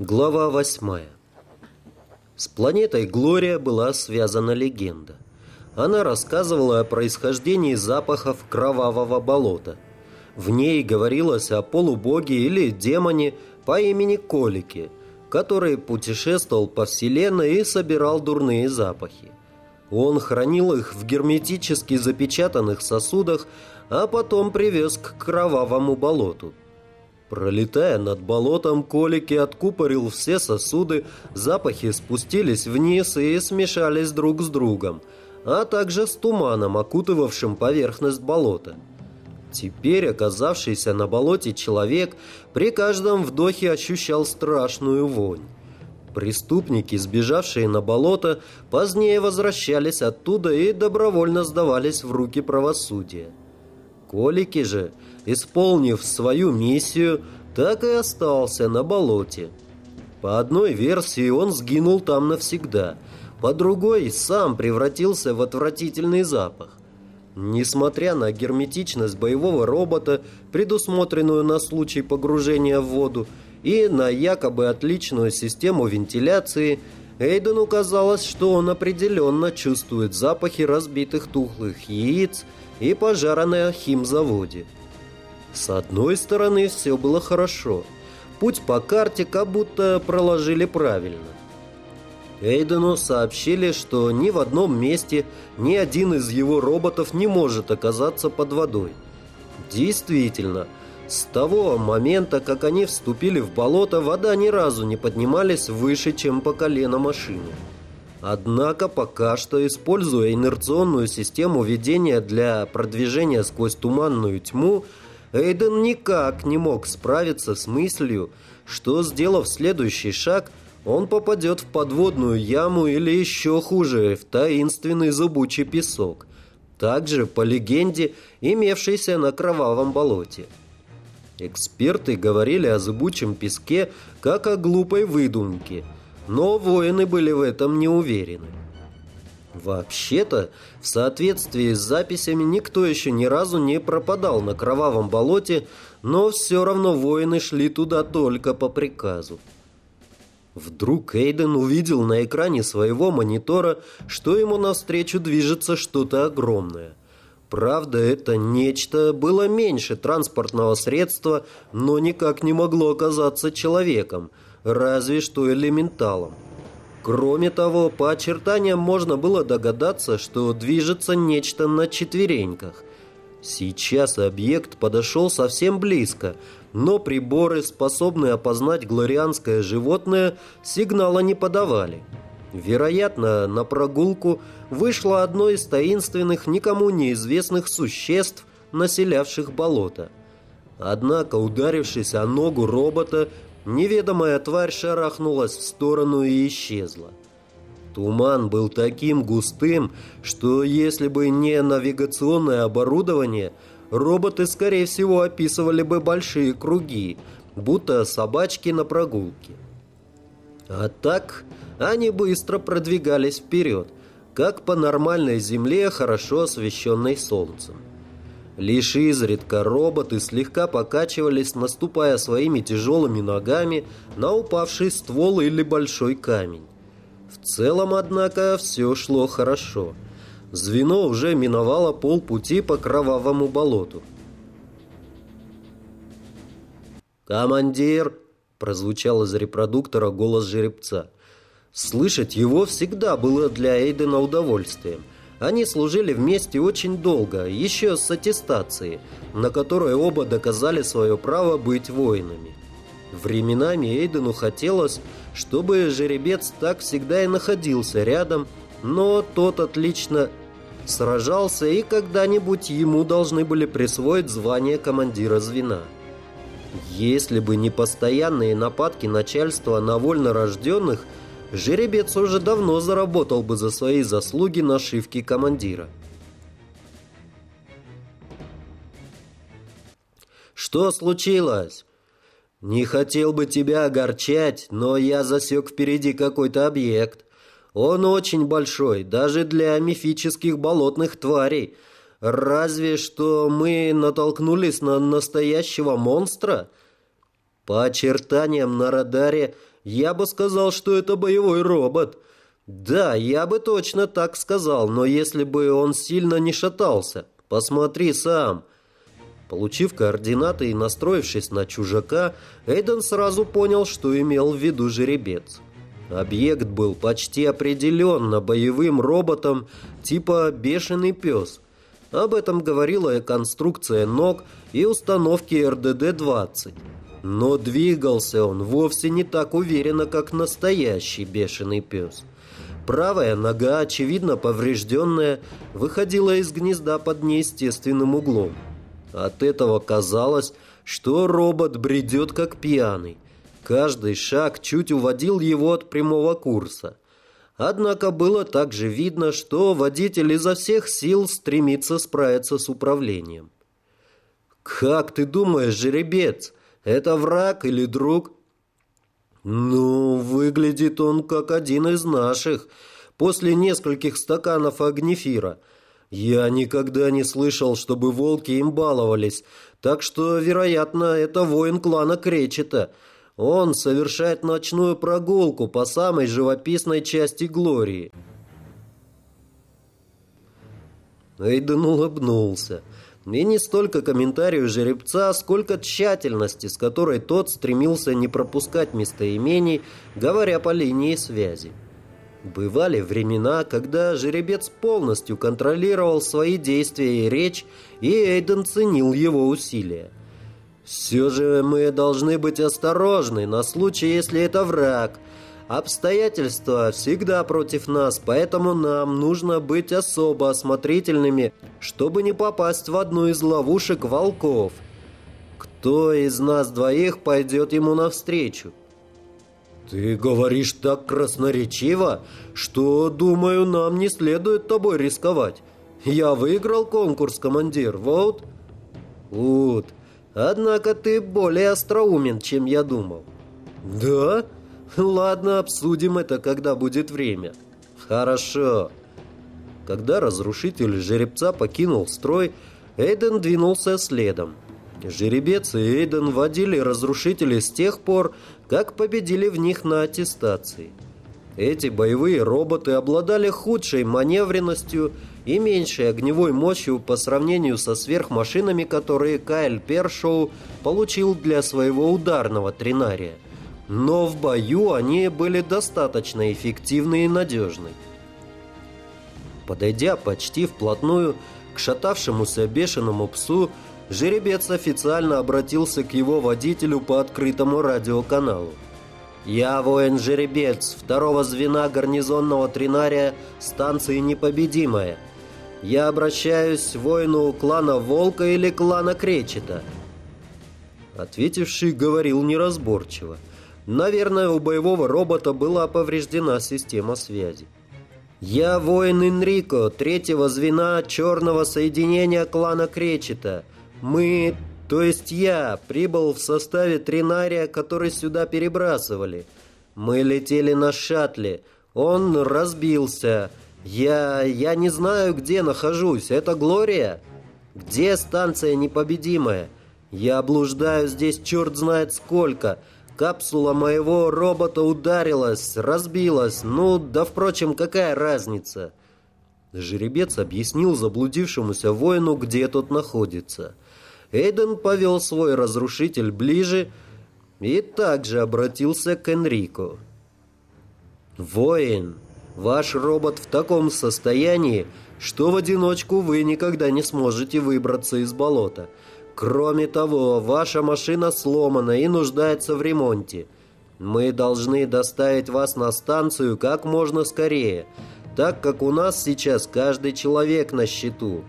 Глава восьмая. С планетой Глория была связана легенда. Она рассказывала о происхождении запахов кровавого болота. В ней говорилось о полубоге или демоне по имени Колики, который путешествовал по вселенной и собирал дурные запахи. Он хранил их в герметически запечатанных сосудах, а потом привез к кровавому болоту – Пролетая над болотом, Колики откупорил все сосуды, запахи спустились вниз и смешались друг с другом, а также с туманом, окутывавшим поверхность болота. Теперь оказавшийся на болоте человек при каждом вдохе ощущал страшную вонь. Преступники, сбежавшие на болото, позднее возвращались оттуда и добровольно сдавались в руки правосудия. Колики же – исполнив свою миссию, так и остался на болоте. По одной версии он сгинул там навсегда, по другой сам превратился в отвратительный запах. Несмотря на герметичность боевого робота, предусмотренную на случай погружения в воду, и на якобы отличную систему вентиляции, Эйдену казалось, что он определенно чувствует запахи разбитых тухлых яиц и пожара на химзаводе. С одной стороны, все было хорошо. Путь по карте как будто проложили правильно. Эйдену сообщили, что ни в одном месте ни один из его роботов не может оказаться под водой. Действительно, с того момента, как они вступили в болото, вода ни разу не поднималась выше, чем по колено машины. Однако пока что, используя инерционную систему ведения для продвижения сквозь туманную тьму, Эйден никак не мог справиться с мыслью, что, сделав следующий шаг, он попадет в подводную яму или еще хуже, в таинственный зубучий песок, также, по легенде, имевшийся на кровавом болоте. Эксперты говорили о зубучем песке как о глупой выдумке, но воины были в этом не уверены. Вообще-то, в соответствии с записями, никто еще ни разу не пропадал на кровавом болоте, но все равно воины шли туда только по приказу. Вдруг Эйден увидел на экране своего монитора, что ему навстречу движется что-то огромное. Правда, это нечто было меньше транспортного средства, но никак не могло оказаться человеком, разве что элементалом. Кроме того, по очертаниям можно было догадаться, что движется нечто на четвереньках. Сейчас объект подошел совсем близко, но приборы, способные опознать глорианское животное, сигнала не подавали. Вероятно, на прогулку вышло одно из таинственных, никому неизвестных существ, населявших болото. Однако, ударившись о ногу робота, Неведомая тварь шарахнулась в сторону и исчезла. Туман был таким густым, что если бы не навигационное оборудование, роботы, скорее всего, описывали бы большие круги, будто собачки на прогулке. А так они быстро продвигались вперед, как по нормальной земле, хорошо освещенной солнцем. Лишь изредка роботы слегка покачивались, наступая своими тяжелыми ногами на упавший ствол или большой камень. В целом, однако, все шло хорошо. Звено уже миновало полпути по кровавому болоту. «Командир!» – прозвучал из репродуктора голос жеребца. Слышать его всегда было для Эйдена удовольствием – они служили вместе очень долго, еще с аттестацией, на которой оба доказали свое право быть воинами. Временами Эйдену хотелось, чтобы жеребец так всегда и находился рядом, но тот отлично сражался и когда-нибудь ему должны были присвоить звание командира звена. Если бы не постоянные нападки начальства на вольнорожденных – жеребец уже давно заработал бы за свои заслуги нашивки командира. «Что случилось?» «Не хотел бы тебя огорчать, но я засек впереди какой-то объект. Он очень большой, даже для мифических болотных тварей. Разве что мы натолкнулись на настоящего монстра?» По очертаниям на радаре я бы сказал, что это боевой робот. Да, я бы точно так сказал, но если бы он сильно не шатался. Посмотри сам. Получив координаты и настроившись на чужака, Эйден сразу понял, что имел в виду жеребец. Объект был почти определенно боевым роботом типа «бешеный пес». Об этом говорила и конструкция ног и установки РДД-20. Но двигался он вовсе не так уверенно, как настоящий бешеный пес. Правая нога, очевидно поврежденная, выходила из гнезда под неестественным углом. От этого казалось, что робот бредет как пьяный. Каждый шаг чуть уводил его от прямого курса. Однако было также видно, что водитель изо всех сил стремится справиться с управлением. «Как ты думаешь, жеребец, это враг или друг?» «Ну, выглядит он как один из наших, после нескольких стаканов огнефира. Я никогда не слышал, чтобы волки им баловались, так что, вероятно, это воин клана Кречета». Он совершает ночную прогулку по самой живописной части Глории. Эйден улыбнулся. И не столько комментарию жеребца, сколько тщательности, с которой тот стремился не пропускать местоимений, говоря по линии связи. Бывали времена, когда жеребец полностью контролировал свои действия и речь, и Эйден ценил его усилия. Все же мы должны быть осторожны на случай, если это враг. Обстоятельства всегда против нас, поэтому нам нужно быть особо осмотрительными, чтобы не попасть в одну из ловушек волков. Кто из нас двоих пойдет ему навстречу? Ты говоришь так красноречиво, что, думаю, нам не следует тобой рисковать. Я выиграл конкурс, командир, вот. Вот. Однако ты более остроумен, чем я думал. Да? Ладно, обсудим это, когда будет время. Хорошо. Когда разрушитель жеребца покинул строй, Эйден двинулся следом. Жеребец и Эйден водили разрушителей с тех пор, как победили в них на аттестации. Эти боевые роботы обладали худшей маневренностью и меньшей огневой мощью по сравнению со сверхмашинами, которые Кайл Першоу получил для своего ударного тринария. Но в бою они были достаточно эффективны и надежны. Подойдя почти вплотную к шатавшемуся бешеному псу, жеребец официально обратился к его водителю по открытому радиоканалу. «Я воин-жеребец второго звена гарнизонного тринария станции «Непобедимая». Я обращаюсь воину клана Волка или клана Кречета?» Ответивший говорил неразборчиво. Наверное, у боевого робота была повреждена система связи. «Я воин Энрико, третьего звена черного соединения клана Кречета. Мы, то есть я, прибыл в составе тринария, который сюда перебрасывали. Мы летели на шаттле. Он разбился. «Я... я не знаю, где нахожусь. Это Глория? Где станция непобедимая? Я блуждаю здесь черт знает сколько. Капсула моего робота ударилась, разбилась. Ну, да впрочем, какая разница?» Жеребец объяснил заблудившемуся воину, где тот находится. Эйден повел свой разрушитель ближе и также обратился к Энрико. «Воин, Ваш робот в таком состоянии, что в одиночку вы никогда не сможете выбраться из болота. Кроме того, ваша машина сломана и нуждается в ремонте. Мы должны доставить вас на станцию как можно скорее, так как у нас сейчас каждый человек на счету.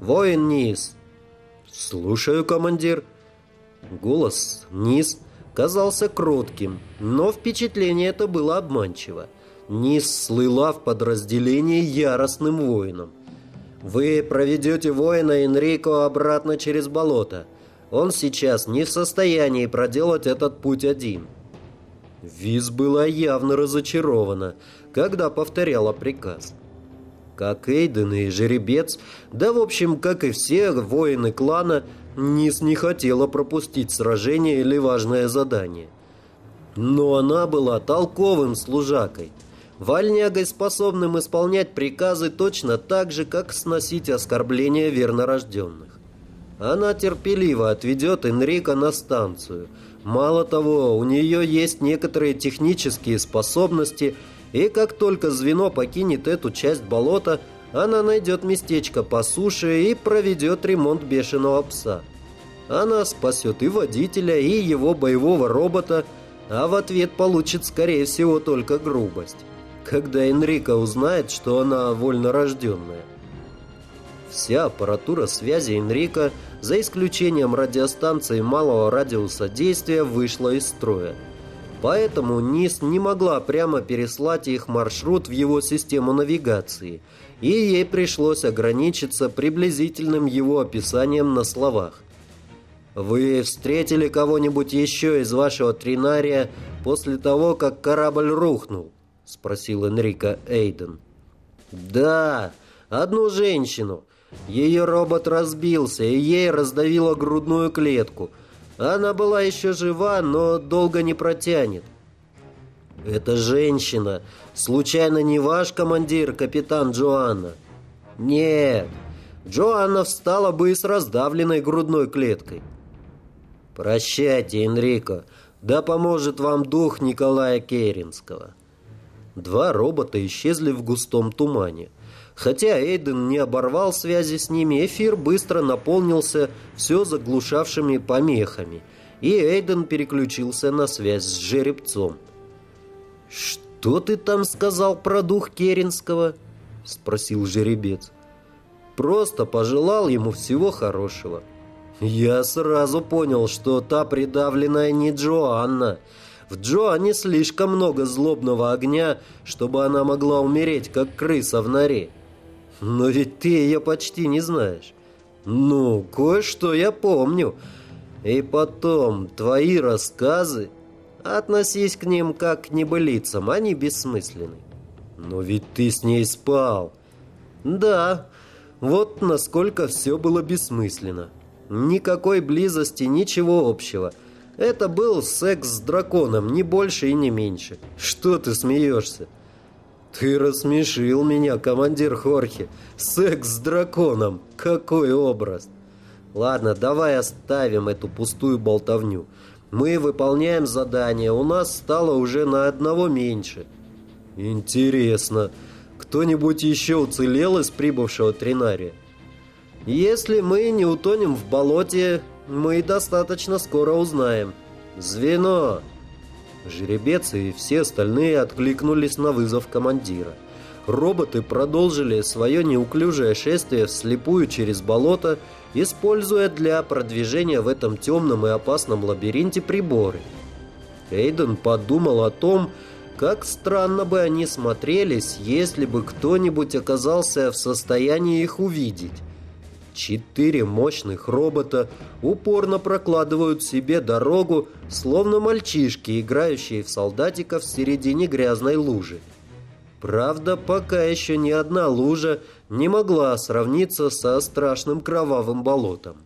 Воин Низ. Слушаю, командир. Голос Низ казался кротким, но впечатление это было обманчиво. Низ слыла в подразделении яростным воином. «Вы проведете воина Энрико обратно через болото. Он сейчас не в состоянии проделать этот путь один». Виз была явно разочарована, когда повторяла приказ. Как Эйден и Жеребец, да в общем, как и все воины клана, Низ не хотела пропустить сражение или важное задание – Но она была толковым служакой, вольнягой, способным исполнять приказы точно так же, как сносить оскорбления вернорожденных. Она терпеливо отведет Энрика на станцию. Мало того, у нее есть некоторые технические способности, и как только звено покинет эту часть болота, она найдет местечко по суше и проведет ремонт бешеного пса. Она спасет и водителя, и его боевого робота, а в ответ получит, скорее всего, только грубость. Когда Энрика узнает, что она вольнорожденная. Вся аппаратура связи Энрика, за исключением радиостанции малого радиуса действия, вышла из строя. Поэтому НИС не могла прямо переслать их маршрут в его систему навигации, и ей пришлось ограничиться приблизительным его описанием на словах. «Вы встретили кого-нибудь еще из вашего тринария после того, как корабль рухнул?» — спросил Энрико Эйден. «Да, одну женщину. Ее робот разбился, и ей раздавило грудную клетку. Она была еще жива, но долго не протянет. «Это женщина. Случайно не ваш командир, капитан Джоанна?» «Нет. Джоанна встала бы и с раздавленной грудной клеткой». «Прощайте, Энрико. Да поможет вам дух Николая Керенского». Два робота исчезли в густом тумане. Хотя Эйден не оборвал связи с ними, эфир быстро наполнился все заглушавшими помехами, и Эйден переключился на связь с жеребцом. «Что ты там сказал про дух Керенского?» — спросил жеребец. «Просто пожелал ему всего хорошего». Я сразу понял, что та придавленная не Джоанна. В Джоанне слишком много злобного огня, чтобы она могла умереть, как крыса в норе. Но ведь ты ее почти не знаешь. Ну, кое-что я помню. И потом, твои рассказы... Относись к ним как к небылицам, они бессмысленны. Но ведь ты с ней спал. Да, вот насколько все было бессмысленно. Никакой близости, ничего общего. Это был секс с драконом, не больше и не меньше. Что ты смеешься? «Ты рассмешил меня, командир Хорхе. Секс с драконом. Какой образ!» «Ладно, давай оставим эту пустую болтовню. Мы выполняем задание. У нас стало уже на одного меньше». «Интересно, кто-нибудь еще уцелел из прибывшего тринария?» «Если мы не утонем в болоте, мы достаточно скоро узнаем. Звено!» Жеребец и все остальные откликнулись на вызов командира. Роботы продолжили свое неуклюжее шествие вслепую через болото, используя для продвижения в этом темном и опасном лабиринте приборы. Эйден подумал о том, как странно бы они смотрелись, если бы кто-нибудь оказался в состоянии их увидеть. Четыре мощных робота упорно прокладывают себе дорогу, словно мальчишки, играющие в солдатиков в середине грязной лужи. Правда, пока еще ни одна лужа не могла сравниться со страшным кровавым болотом.